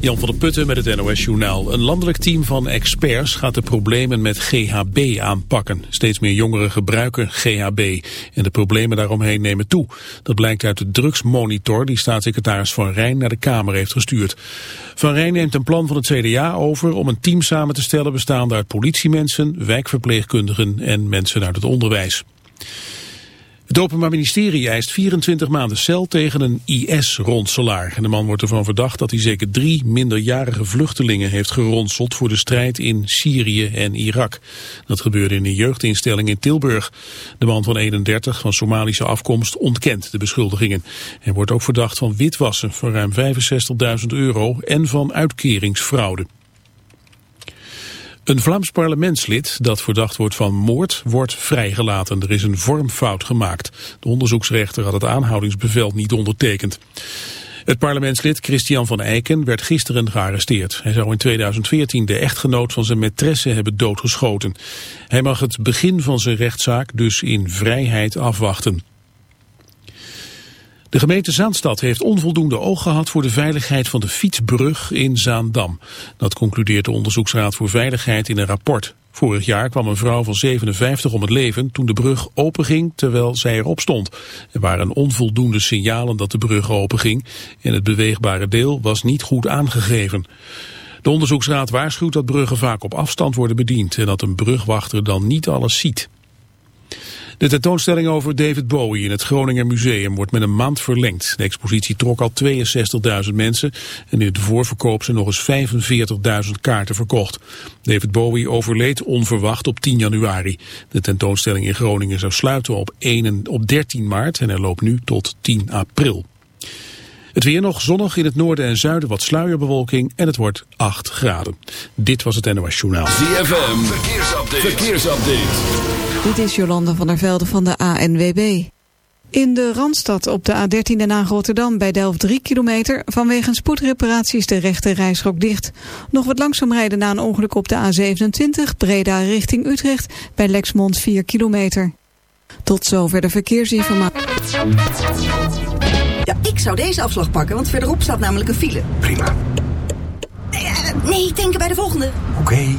Jan van der Putten met het NOS-journaal. Een landelijk team van experts gaat de problemen met GHB aanpakken. Steeds meer jongeren gebruiken GHB en de problemen daaromheen nemen toe. Dat blijkt uit de drugsmonitor die staatssecretaris Van Rijn naar de Kamer heeft gestuurd. Van Rijn neemt een plan van het CDA over om een team samen te stellen bestaande uit politiemensen, wijkverpleegkundigen en mensen uit het onderwijs. Het Openbaar Ministerie eist 24 maanden cel tegen een IS-ronselaar. En de man wordt ervan verdacht dat hij zeker drie minderjarige vluchtelingen heeft geronseld voor de strijd in Syrië en Irak. Dat gebeurde in een jeugdinstelling in Tilburg. De man van 31 van Somalische afkomst ontkent de beschuldigingen. Hij wordt ook verdacht van witwassen van ruim 65.000 euro en van uitkeringsfraude. Een Vlaams parlementslid dat verdacht wordt van moord wordt vrijgelaten. Er is een vormfout gemaakt. De onderzoeksrechter had het aanhoudingsbevel niet ondertekend. Het parlementslid Christian van Eiken werd gisteren gearresteerd. Hij zou in 2014 de echtgenoot van zijn maîtresse hebben doodgeschoten. Hij mag het begin van zijn rechtszaak dus in vrijheid afwachten. De gemeente Zaanstad heeft onvoldoende oog gehad voor de veiligheid van de fietsbrug in Zaandam. Dat concludeert de Onderzoeksraad voor Veiligheid in een rapport. Vorig jaar kwam een vrouw van 57 om het leven toen de brug openging terwijl zij erop stond. Er waren onvoldoende signalen dat de brug openging en het beweegbare deel was niet goed aangegeven. De onderzoeksraad waarschuwt dat bruggen vaak op afstand worden bediend en dat een brugwachter dan niet alles ziet. De tentoonstelling over David Bowie in het Groninger Museum wordt met een maand verlengd. De expositie trok al 62.000 mensen en in de voorverkoop zijn nog eens 45.000 kaarten verkocht. David Bowie overleed onverwacht op 10 januari. De tentoonstelling in Groningen zou sluiten op, 1, op 13 maart en er loopt nu tot 10 april. Het weer nog zonnig in het noorden en zuiden wat sluierbewolking en het wordt 8 graden. Dit was het NOS Journaal. ZFM, verkeersupdate. verkeersupdate. Dit is Jolande van der Velde van de ANWB. In de Randstad op de A13 en Haag Rotterdam bij Delft 3 kilometer. Vanwege een spoedreparatie is de rechte rijstrook dicht. Nog wat langzaam rijden na een ongeluk op de A27 Breda richting Utrecht bij Lexmond 4 kilometer. Tot zover de verkeersinformatie. Ja, ik zou deze afslag pakken, want verderop staat namelijk een file. Prima. Nee, eh, nee denken bij de volgende. Oké.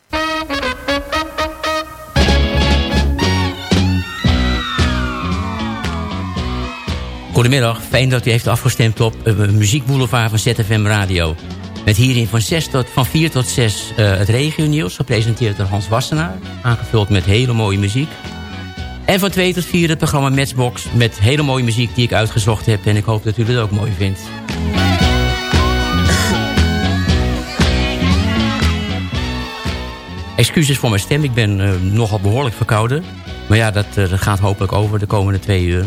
Goedemiddag, fijn dat u heeft afgestemd op uh, Muziek Boulevard van ZFM Radio. Met hierin van, 6 tot, van 4 tot 6 uh, het regionieuws, gepresenteerd door Hans Wassenaar. Aangevuld met hele mooie muziek. En van 2 tot 4 het programma Matchbox met hele mooie muziek die ik uitgezocht heb. En ik hoop dat u het ook mooi vindt. Excuses voor mijn stem, ik ben uh, nogal behoorlijk verkouden. Maar ja, dat, dat gaat hopelijk over de komende twee uur.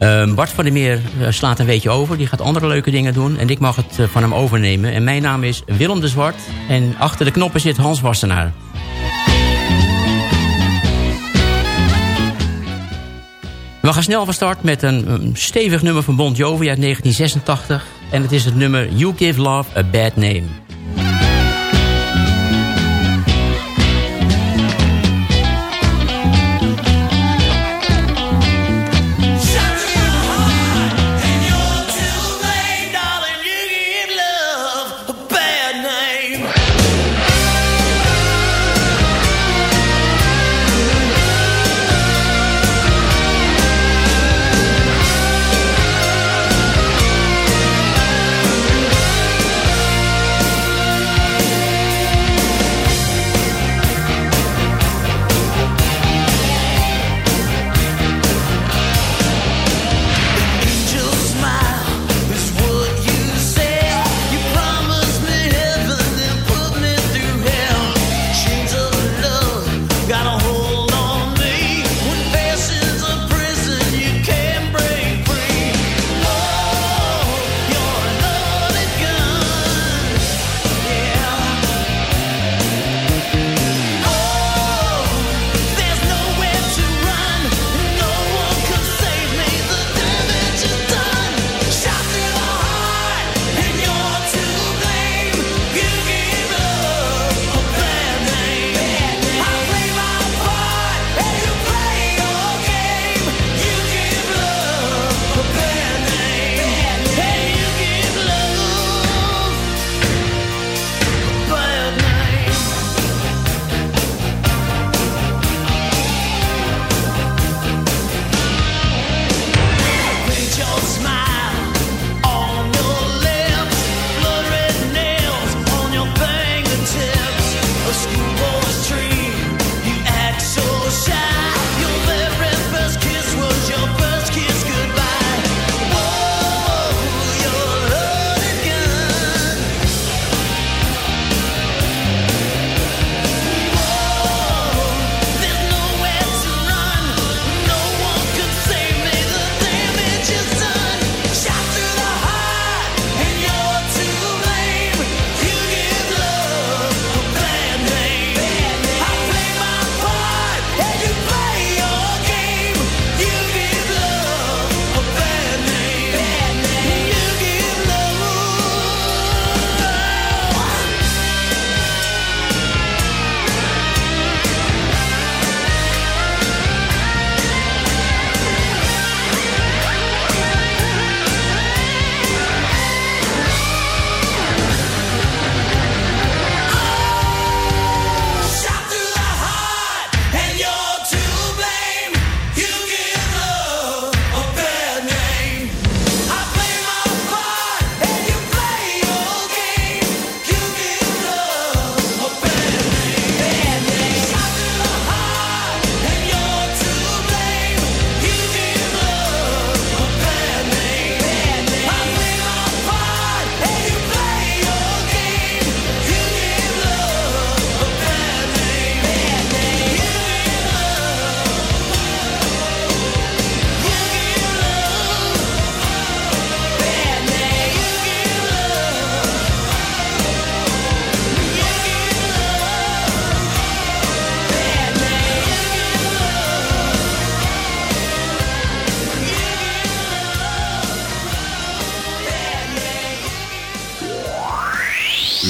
Uh, Bart van der Meer uh, slaat een beetje over. Die gaat andere leuke dingen doen. En ik mag het uh, van hem overnemen. En mijn naam is Willem de Zwart. En achter de knoppen zit Hans Wassenaar. We gaan snel van start met een, stevig nummer van Bon Jovi uit 1986. En het is het nummer You Give Love a Bad Name.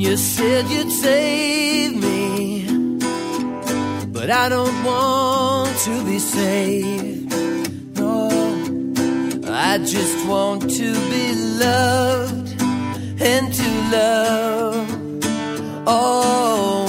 You said you'd save me, but I don't want to be saved. No. I just want to be loved and to love always.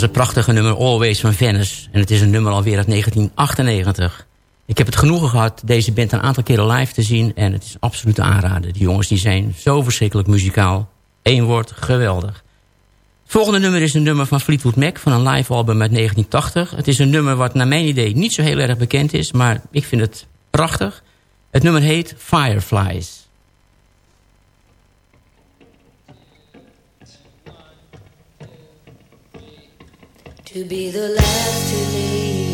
Was het prachtige nummer Always van Venice. En het is een nummer alweer uit 1998. Ik heb het genoegen gehad deze band een aantal keren live te zien. En het is absoluut aanraden. Die jongens die zijn zo verschrikkelijk muzikaal. Eén woord, geweldig. Het volgende nummer is een nummer van Fleetwood Mac... van een live album uit 1980. Het is een nummer wat naar mijn idee niet zo heel erg bekend is... maar ik vind het prachtig. Het nummer heet Fireflies. To be the last to leave,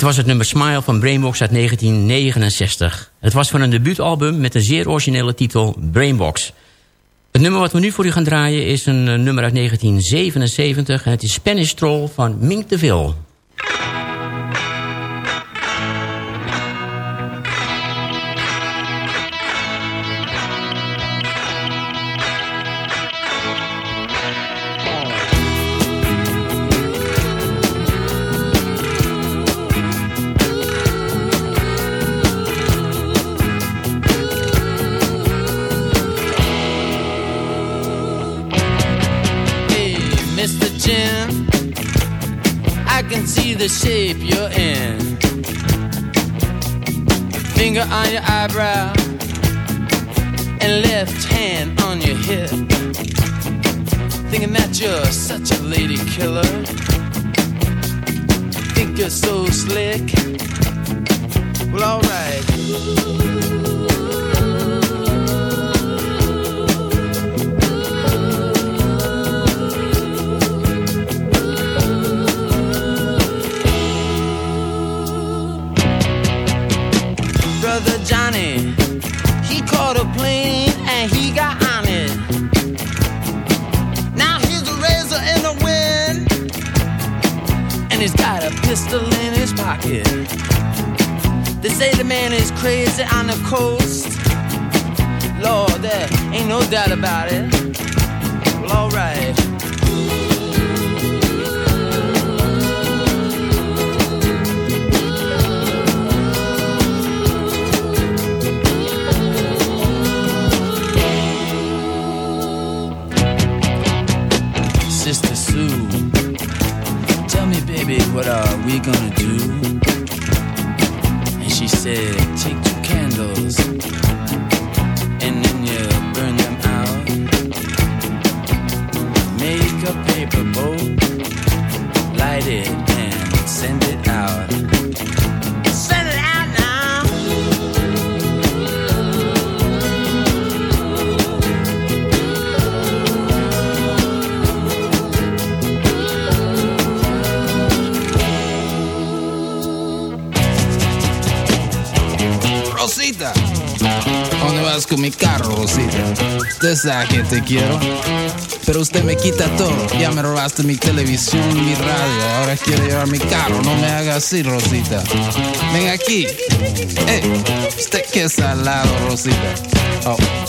Het was het nummer Smile van Brainbox uit 1969. Het was van een debuutalbum met een zeer originele titel Brainbox. Het nummer wat we nu voor u gaan draaien is een eh, nummer uit 1977... en het is Spanish Troll van Mink DeVille. She said, take two candles and then you burn them out. Make a paper boat, light it and send it out. Con mi carro, Rosita. Usted sabe que te quiero. Pero usted me quita todo. Ya me robaste mi televisión, mi radio. Ahora quiero llevar mi carro. No me haga así, Rosita. Ven aquí. Hey, usted que es salado, Rosita. Oh.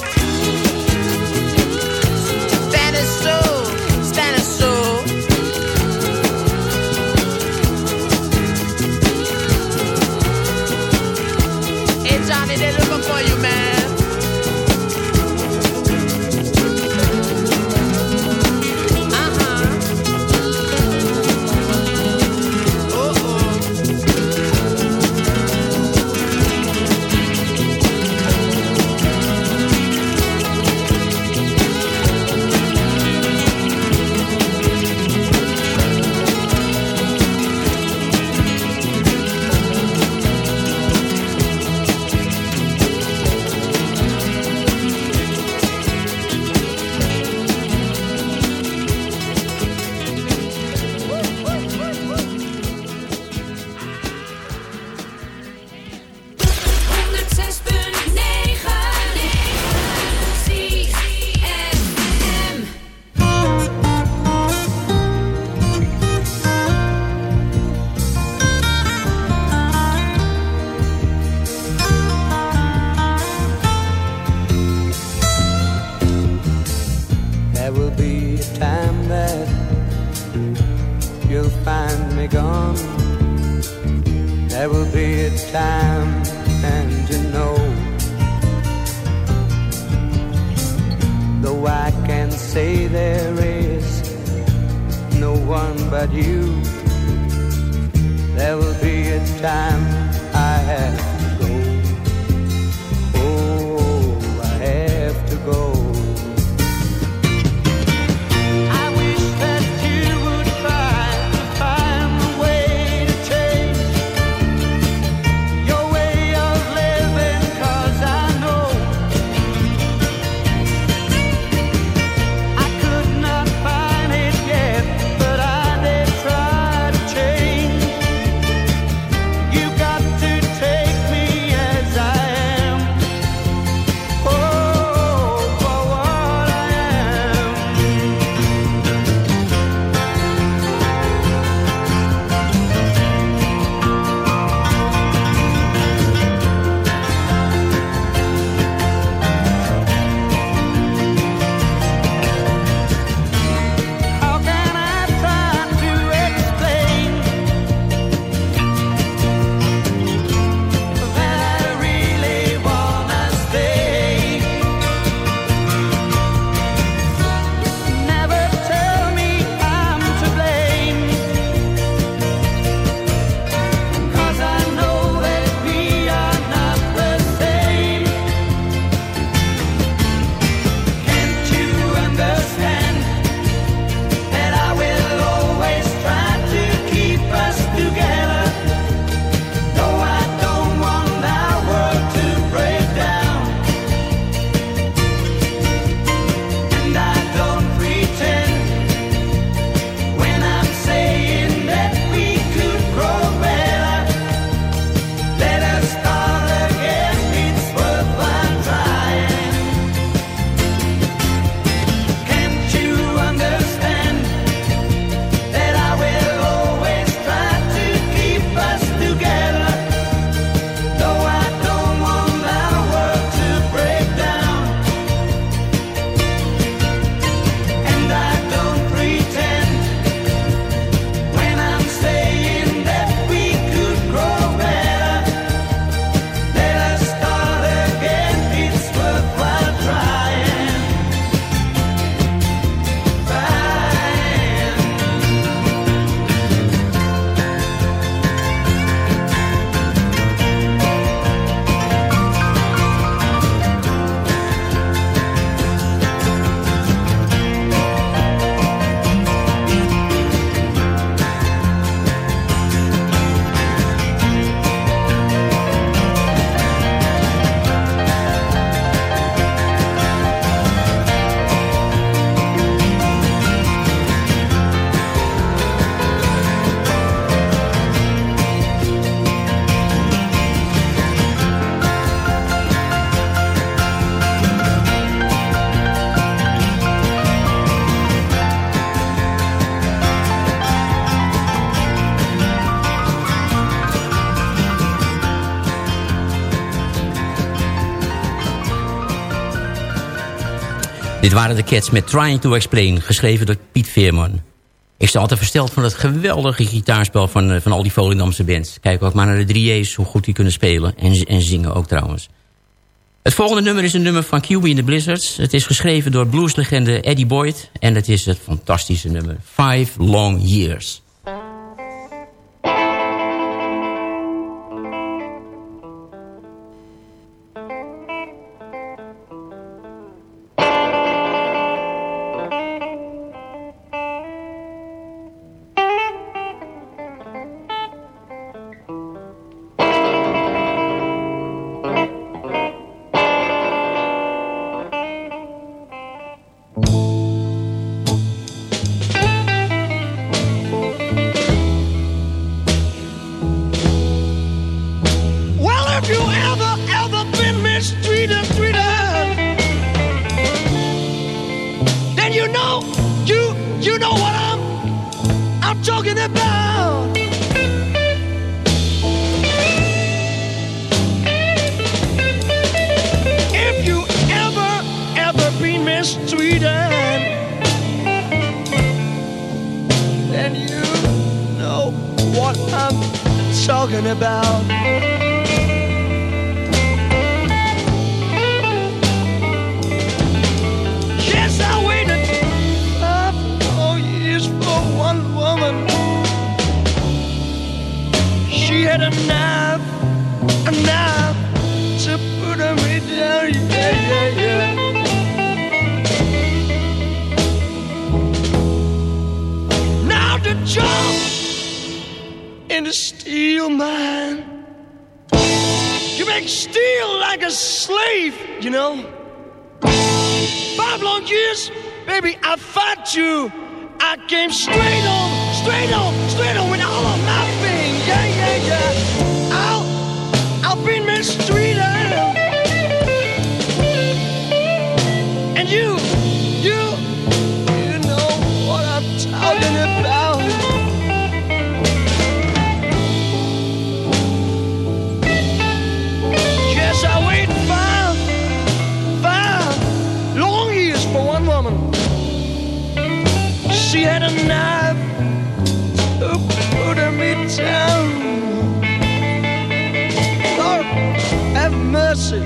Dit waren de Cats met Trying to Explain, geschreven door Piet Veerman. Ik sta altijd versteld van het geweldige gitaarspel van, eh, van al die Volendamse bands. Kijk ook maar naar de 3A's, hoe goed die kunnen spelen. En, en zingen ook trouwens. Het volgende nummer is een nummer van QB in the Blizzards. Het is geschreven door blueslegende Eddie Boyd. En het is het fantastische nummer Five Long Years. Make steel like a slave, you know. Five long years, baby, I fought you. I came straight on, straight on, straight on with all of my being. Yeah, yeah, yeah. I'll, I'll be mistreated. Eh? And you, you, you know what I'm talking about. She had a knife to put me down. Lord, have mercy.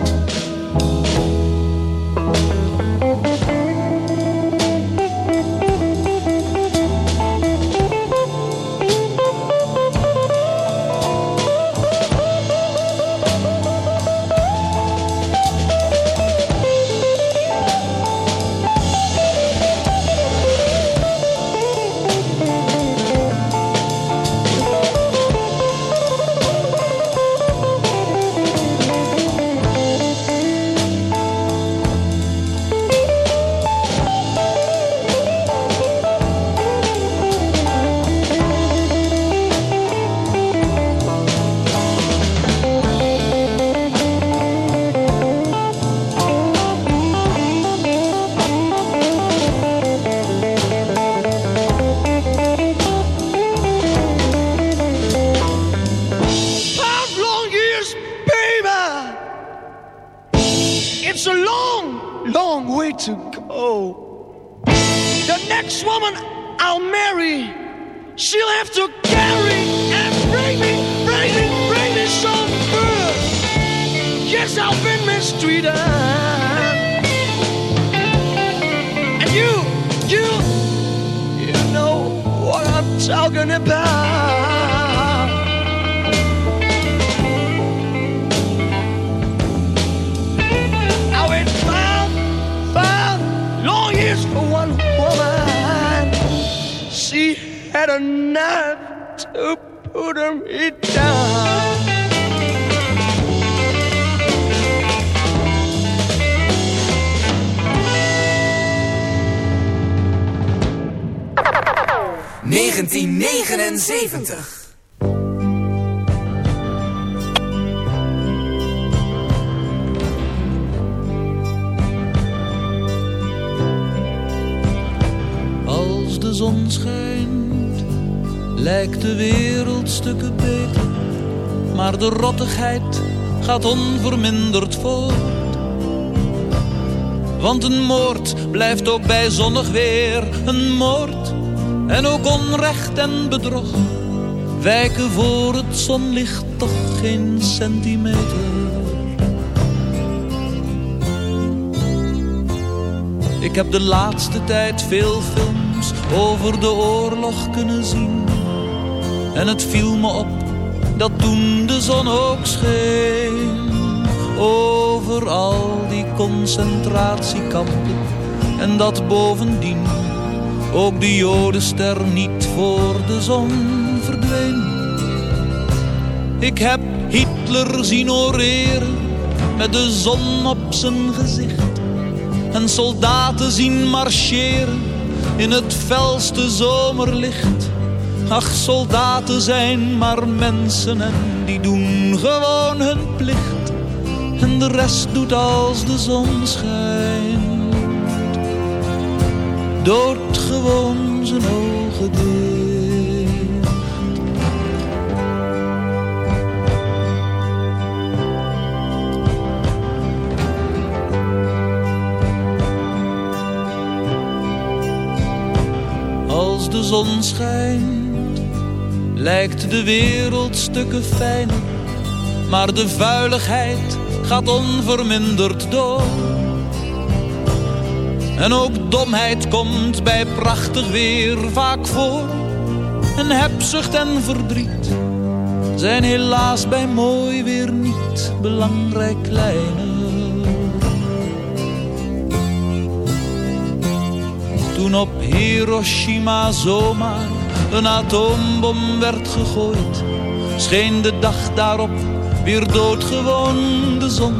Next woman I'll marry, she'll have to carry and bring me, bring me, bring me some food. Yes, I've been mistreated. And you, you, you know what I'm talking about. had a to put ...1979. lijkt de wereld stukken beter. Maar de rottigheid gaat onverminderd voort. Want een moord blijft ook bij zonnig weer een moord. En ook onrecht en bedrog wijken voor het zonlicht toch geen centimeter. Ik heb de laatste tijd veel films over de oorlog kunnen zien. En het viel me op dat toen de zon ook scheen. Over al die concentratiekampen. En dat bovendien ook de jodenster niet voor de zon verdween. Ik heb Hitler zien oreren met de zon op zijn gezicht. En soldaten zien marcheren in het felste zomerlicht. Ach, soldaten zijn maar mensen en die doen gewoon hun plicht. En de rest doet als de zon schijnt. Dood gewoon zijn ogen dicht. Als de zon schijnt, lijkt de wereld stukken fijner. Maar de vuiligheid gaat onverminderd door. En ook domheid komt bij prachtig weer vaak voor. En hebzucht en verdriet zijn helaas bij mooi weer niet belangrijk kleiner. Toen op Hiroshima zomaar een atoombom werd gegooid, scheen de dag daarop weer doodgewoon de zon.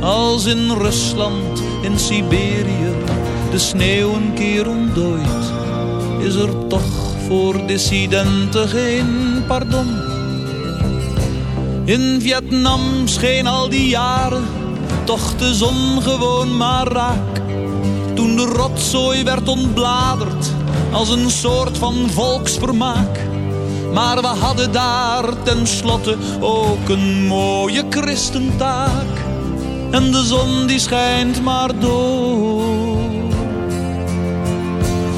Als in Rusland, in Siberië, de sneeuw een keer ontdooit, is er toch voor dissidenten geen pardon. In Vietnam scheen al die jaren toch de zon gewoon maar raak. Toen de rotzooi werd ontbladerd als een soort van volksvermaak. Maar we hadden daar tenslotte ook een mooie christentaak. En de zon die schijnt maar door.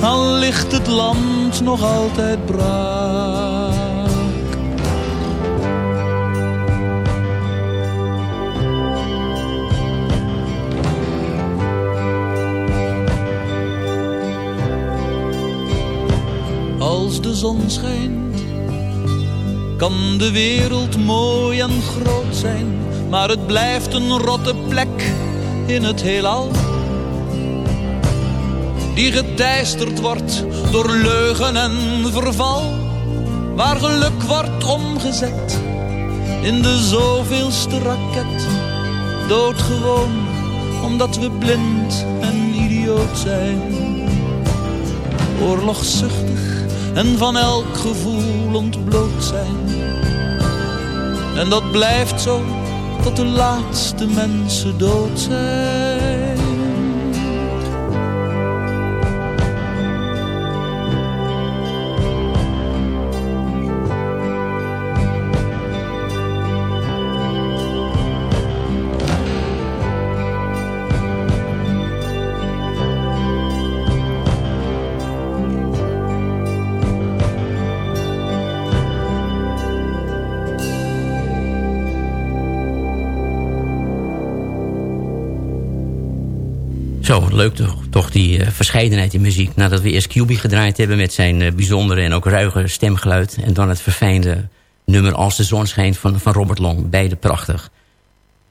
Al ligt het land nog altijd braak. De zon schijnt, kan de wereld mooi en groot zijn, maar het blijft een rotte plek in het heelal. Die geteisterd wordt door leugen en verval, waar geluk wordt omgezet in de zoveelste raket. Doodgewoon, omdat we blind en idioot zijn. Oorlogszuchtig en van elk gevoel ontbloot zijn. En dat blijft zo tot de laatste mensen dood zijn. Leuk toch, die eh, verscheidenheid in muziek. Nadat we eerst QB gedraaid hebben met zijn eh, bijzondere en ook ruige stemgeluid. En dan het verfijnde nummer Als de zon schijnt van, van Robert Long. Beide prachtig.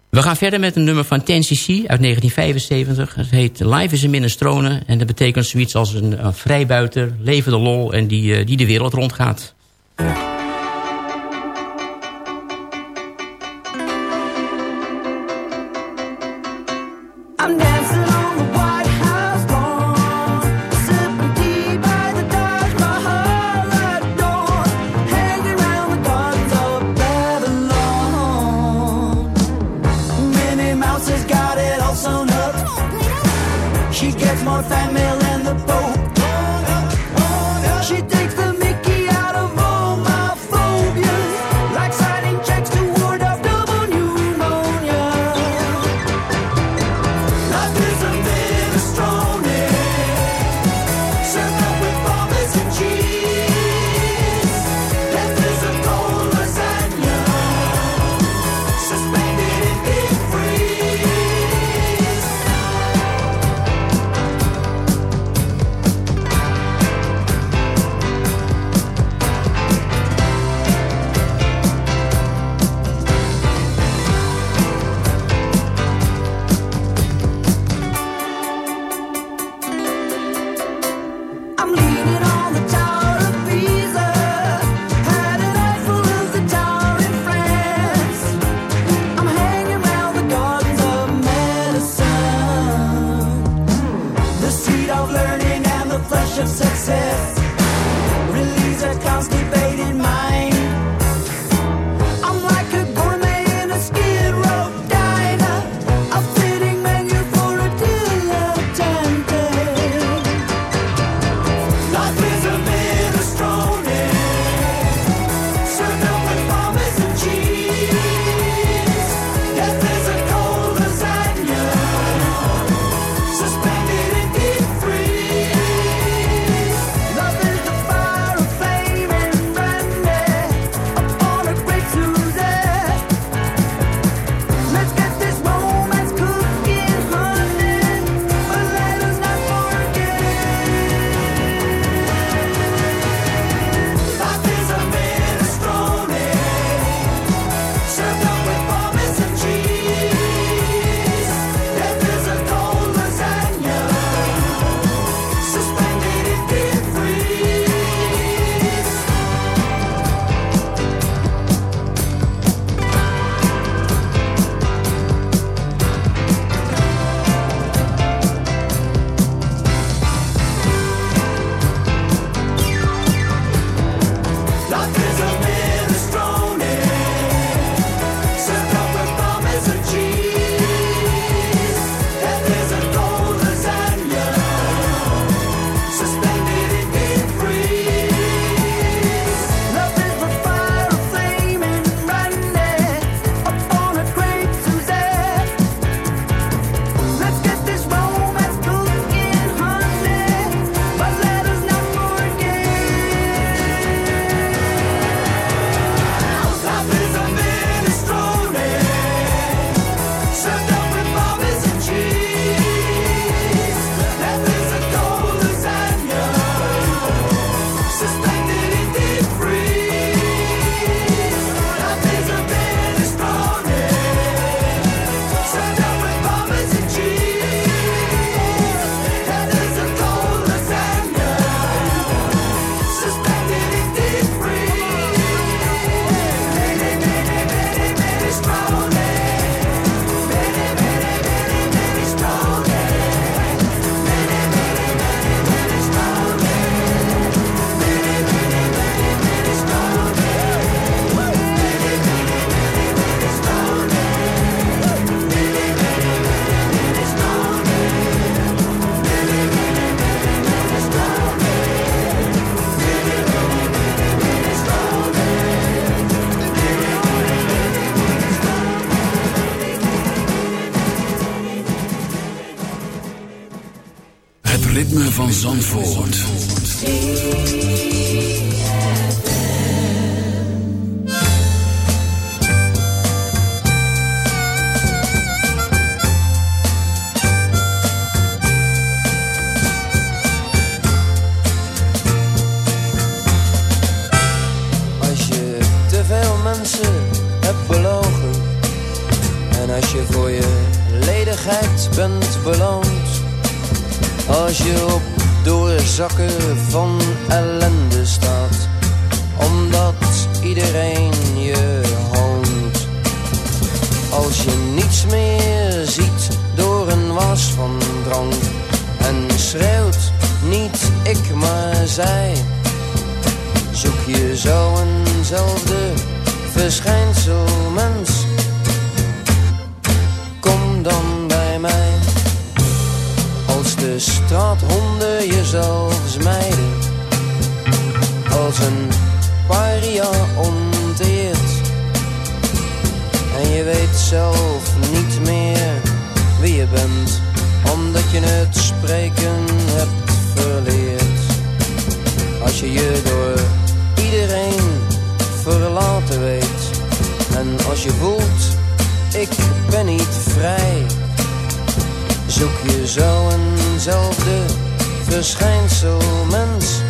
We gaan verder met een nummer van 10cc uit 1975. Het heet Live is een minestrone. En dat betekent zoiets als een, een vrijbuiter, levende lol... en die, eh, die de wereld rondgaat. I'm zelfs mijden. Als een paria onteert. En je weet zelf niet meer wie je bent. Omdat je het spreken hebt verleerd. Als je je door iedereen verlaten weet. En als je voelt, ik ben niet vrij. Zoek je zo eenzelfde verschijnsel, mens.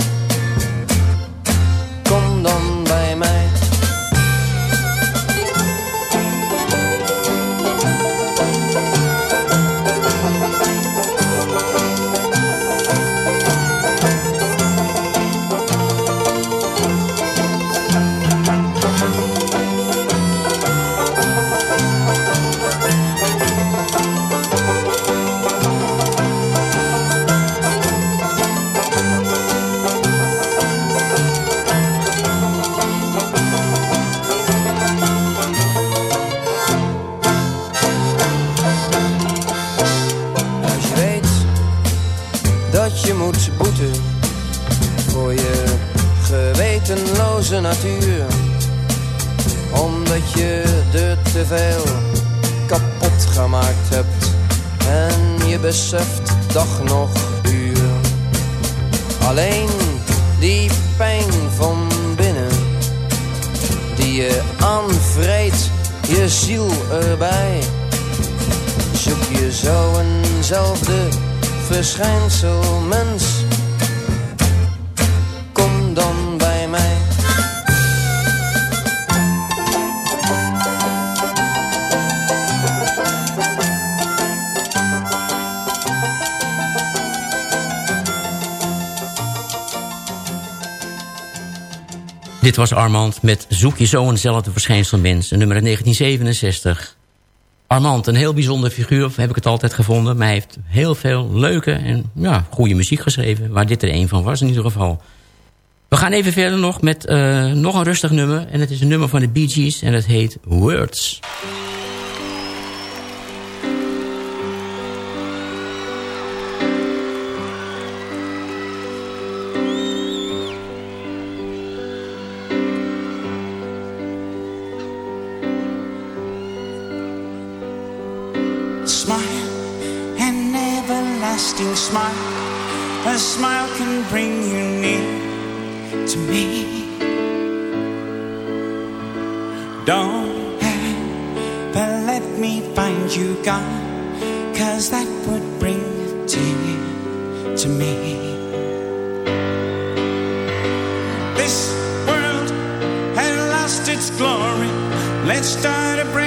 Dit was Armand met Zoek je zo eenzelfde verschijnsel mens, nummer uit 1967. Armand, een heel bijzonder figuur, heb ik het altijd gevonden. Maar hij heeft heel veel leuke en ja, goede muziek geschreven. Waar dit er een van was in ieder geval. We gaan even verder nog met eh, nog een rustig nummer. En het is een nummer van de Bee Gees en het heet Words. Don't ever let me find you gone, cause that would bring tear to me. This world has lost its glory. Let's start a brand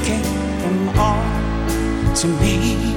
dedicate them all to me.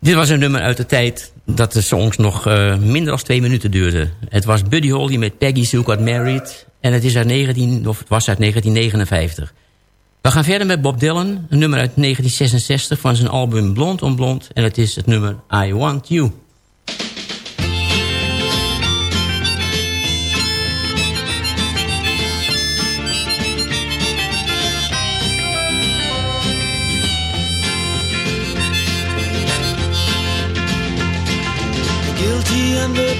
Dit was een nummer uit de tijd dat de songs nog eh, minder dan twee minuten duurden. Het was Buddy Holly met Peggy Sue Got Married. En het, is uit 19, of het was uit 1959. We gaan verder met Bob Dylan. Een nummer uit 1966 van zijn album Blond on Blond. En het is het nummer I Want You.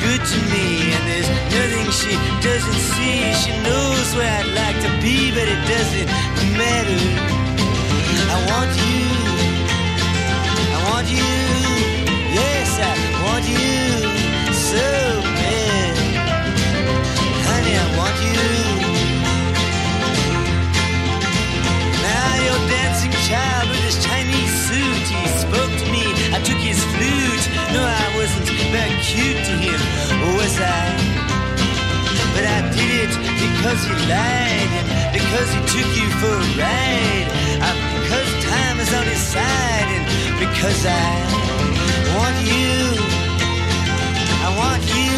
good to me, and there's nothing she doesn't see. She knows where I'd like to be, but it doesn't matter. I want you, I want you, yes, I want you so bad. Honey, I want you. Now your dancing child with his Chinese suit, he spoke to me. I took his flute. No, I not cute to him, oh, was I? But I did it because you lied, and because he took you for a ride, and because time is on his side, and because I want you. I want you.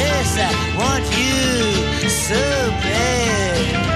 Yes, I want you so bad.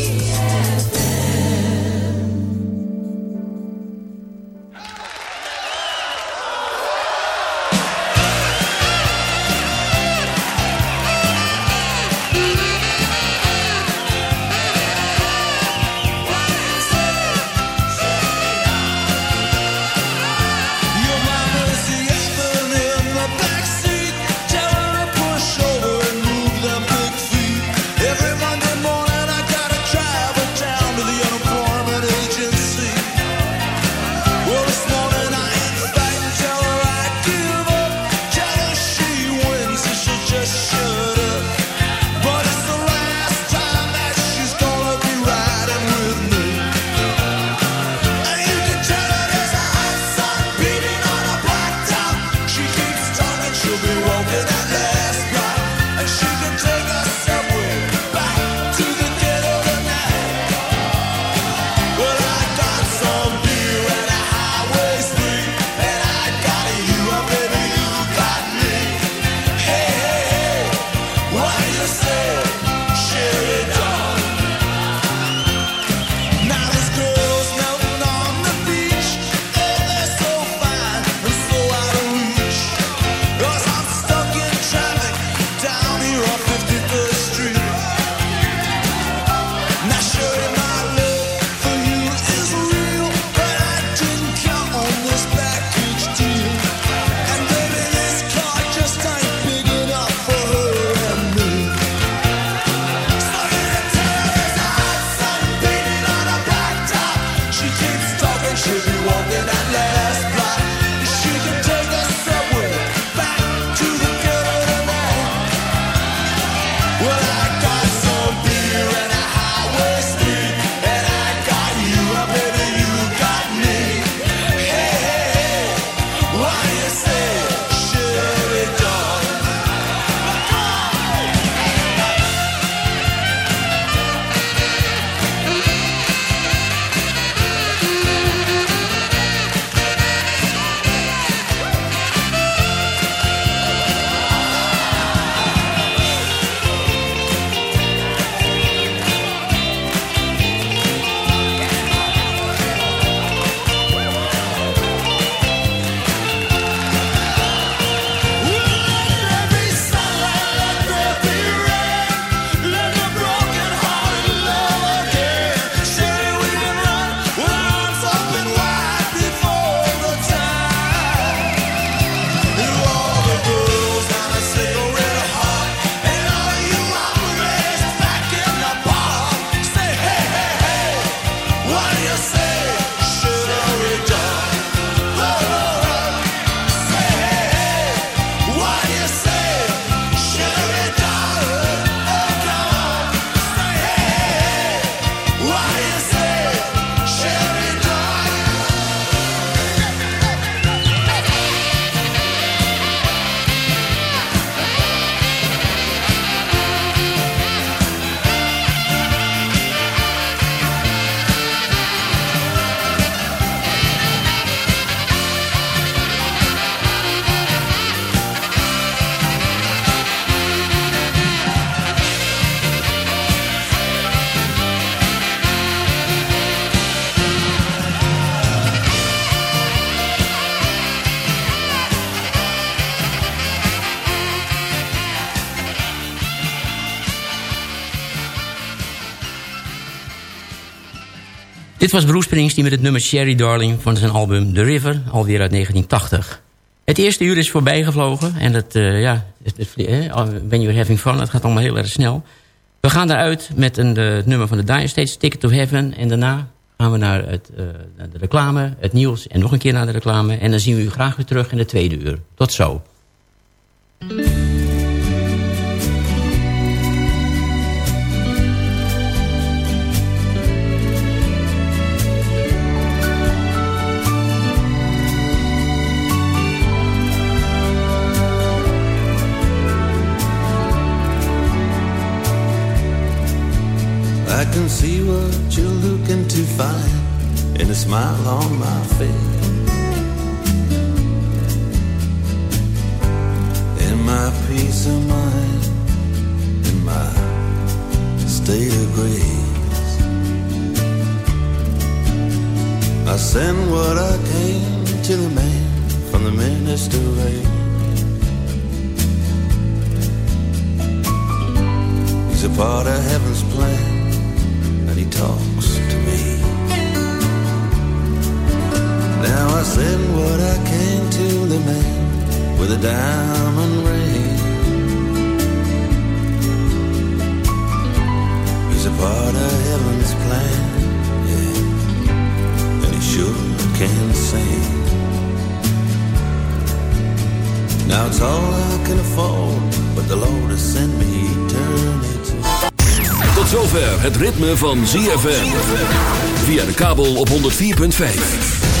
Dit was Bruce die met het nummer Sherry Darling van zijn album The River, alweer uit 1980. Het eerste uur is voorbijgevlogen en dat, uh, eh, ja, eh, when you're having fun, Dat gaat allemaal heel erg snel. We gaan daaruit met een, eh, de, nummer van de Dire States, Ticket to Heaven. En daarna gaan we naar, het, de reclame, het nieuws en nog een keer naar de reclame. En dan zien we u graag weer terug in de tweede uur. Tot zo. Find in a smile on my face. In my peace of mind, in my state of grace. I send what I came to the man from the minister race. He's a part of heaven's plan and he talks to Now I send what I can to the man with a diamond ring. He's a part of heaven's plan, yeah, and he sure can sing. Now it's all I can afford, but the Lord has sent me eternity. Tot zover het ritme van ZFM. Via de kabel op 104.5.